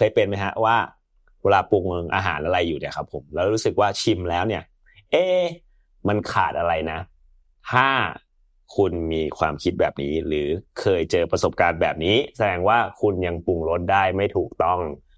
เคยเป็นไหมฮะว่าเวลาปรุงอาหารอะไรอยู่เนี่ยครับผมแล้วรู้สึกว่าชิมแล้วเนี่ย เอ๊มันขาดอะไรนะ ถ้าคุณมีความคิดแบบนี้ หรือเคยเจอประสบการณ์แบบนี้ แสดงว่าคุณยังปรุงรสได้ไม่ถูกต้อง